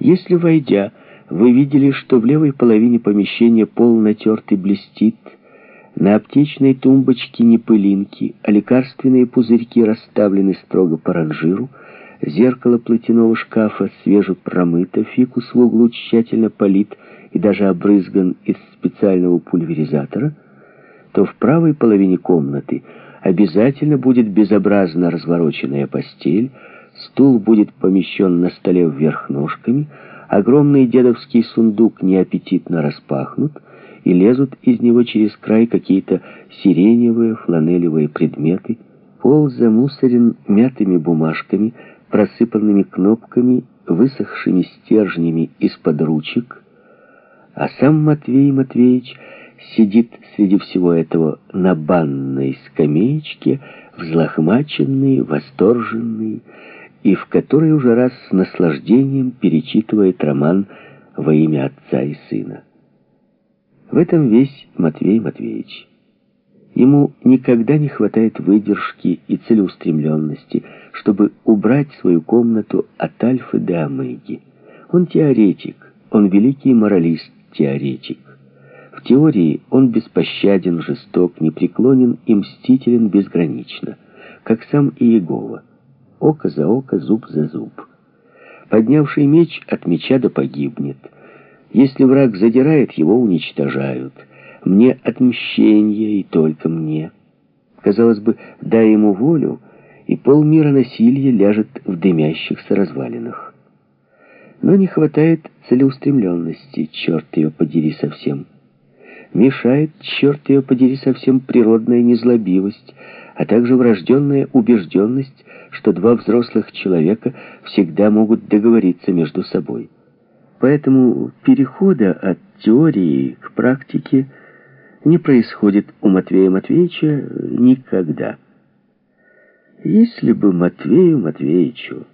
Если, войдя, вы видели, что в левой половине помещения пол натертый блестит, на аптечной тумбочке не пылинки, а лекарственные пузырьки расставлены строго по ранжиру, зеркало платяного шкафа свеже промыто, фикус в углу тщательно полит и даже обрызган из специального пульверизатора, то в правой половине комнаты обязательно будет безобразно развороченная постель, стул будет помещен на столе вверх ножками, огромный дедовский сундук неаппетитно распахнут, и лезут из него через край какие-то сиреневые фланелевые предметы. Пол замусорен мятыми бумажками, просыпанными кнопками, высохшими стержнями из-под ручек, а сам Матвей Матвеевич сидит среди всего этого на банной скамеечке, взлохмаченный, восторженный, и в которой уже раз с наслаждением перечитывает роман во имя отца и сына. В этом весь Матвей Матвеевич. Ему никогда не хватает выдержки и целеустремленности, чтобы убрать свою комнату от альфы до омеги. Он теоретик, он великий моралист-теоретик. В теории он беспощаден, жесток, непреклонен и мстителен безгранично, как сам Иегова. Око за око, зуб за зуб. Поднявший меч от меча да погибнет — если враг задирает, его уничтожают. Мне отмщение и только мне. Казалось бы, дай ему волю, и полмира насилия ляжет в дымящихся развалинах. Но не хватает целеустремленности, черт ее подери совсем. Мешает, черт ее подери совсем, природная незлобивость, а также врожденная убежденность, что два взрослых человека всегда могут договориться между собой. Поэтому перехода от теории к практике не происходит у Матвея Матвеевича никогда. Если бы Матвею Матвеевичу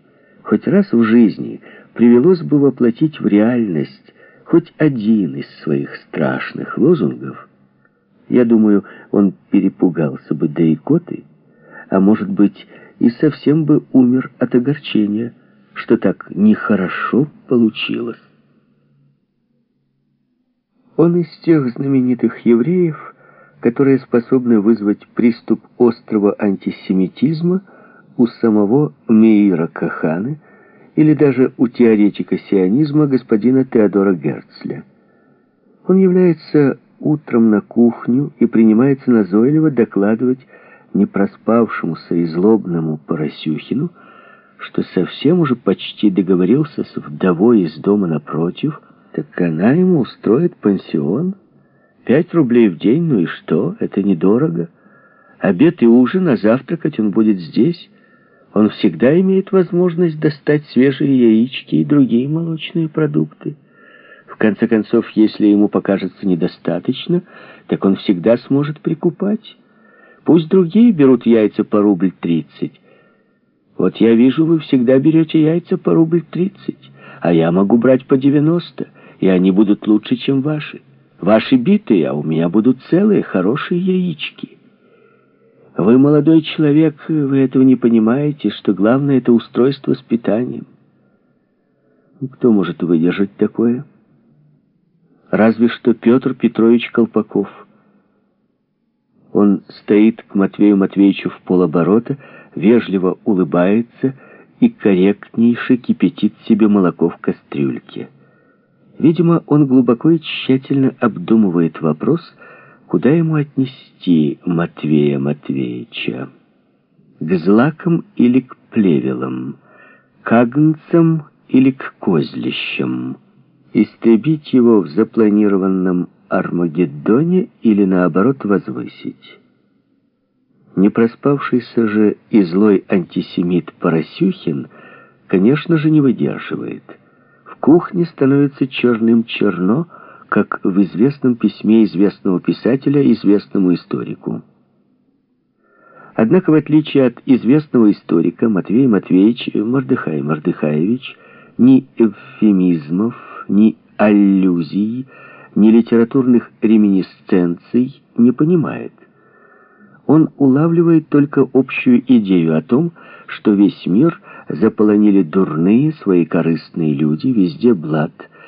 хоть раз в жизни привелось бы воплотить в реальность хоть один из своих страшных лозунгов, я думаю, он перепугался бы до икоты, а может быть и совсем бы умер от огорчения, что так нехорошо получилось. Он из тех знаменитых евреев, которые способны вызвать приступ острого антисемитизма у самого Меира Каханы или даже у теоретика сионизма господина Теодора Герцля. Он является утром на кухню и принимается назойливо докладывать непроспавшемуся и злобному Поросюхину, что совсем уже почти договорился с вдовой из дома напротив, так она ему устроит пансион. Пять рублей в день, ну и что? Это недорого. Обед и ужин, а завтракать он будет здесь. Он всегда имеет возможность достать свежие яички и другие молочные продукты. В конце концов, если ему покажется недостаточно, так он всегда сможет прикупать. Пусть другие берут яйца по рубль тридцать. Вот я вижу, вы всегда берете яйца по рубль тридцать, а я могу брать по девяносто и они будут лучше, чем ваши. Ваши битые, а у меня будут целые, хорошие яички. Вы молодой человек, вы этого не понимаете, что главное — это устройство с питанием. Кто может выдержать такое? Разве что Петр Петрович Колпаков. Он стоит к Матвею Матвеевичу в полоборота, вежливо улыбается и корректнейше кипятит себе молоко в кастрюльке. Видимо, он глубоко и тщательно обдумывает вопрос, куда ему отнести Матвея Матвеевича. К злакам или к плевелам, к агнцам или к козлищам. Истребить его в запланированном Армагеддоне или, наоборот, возвысить. Не проспавшийся же и злой антисемит Поросюхин, конечно же, не выдерживает – кухне становится черным черно, как в известном письме известного писателя известному историку. Однако, в отличие от известного историка, Матвей Матвеевич Мордыхай Мордыхаевич ни эвфемизмов, ни аллюзий, ни литературных реминисценций не понимает. Он улавливает только общую идею о том, что весь мир заполонили дурные, свои корыстные люди, везде блат,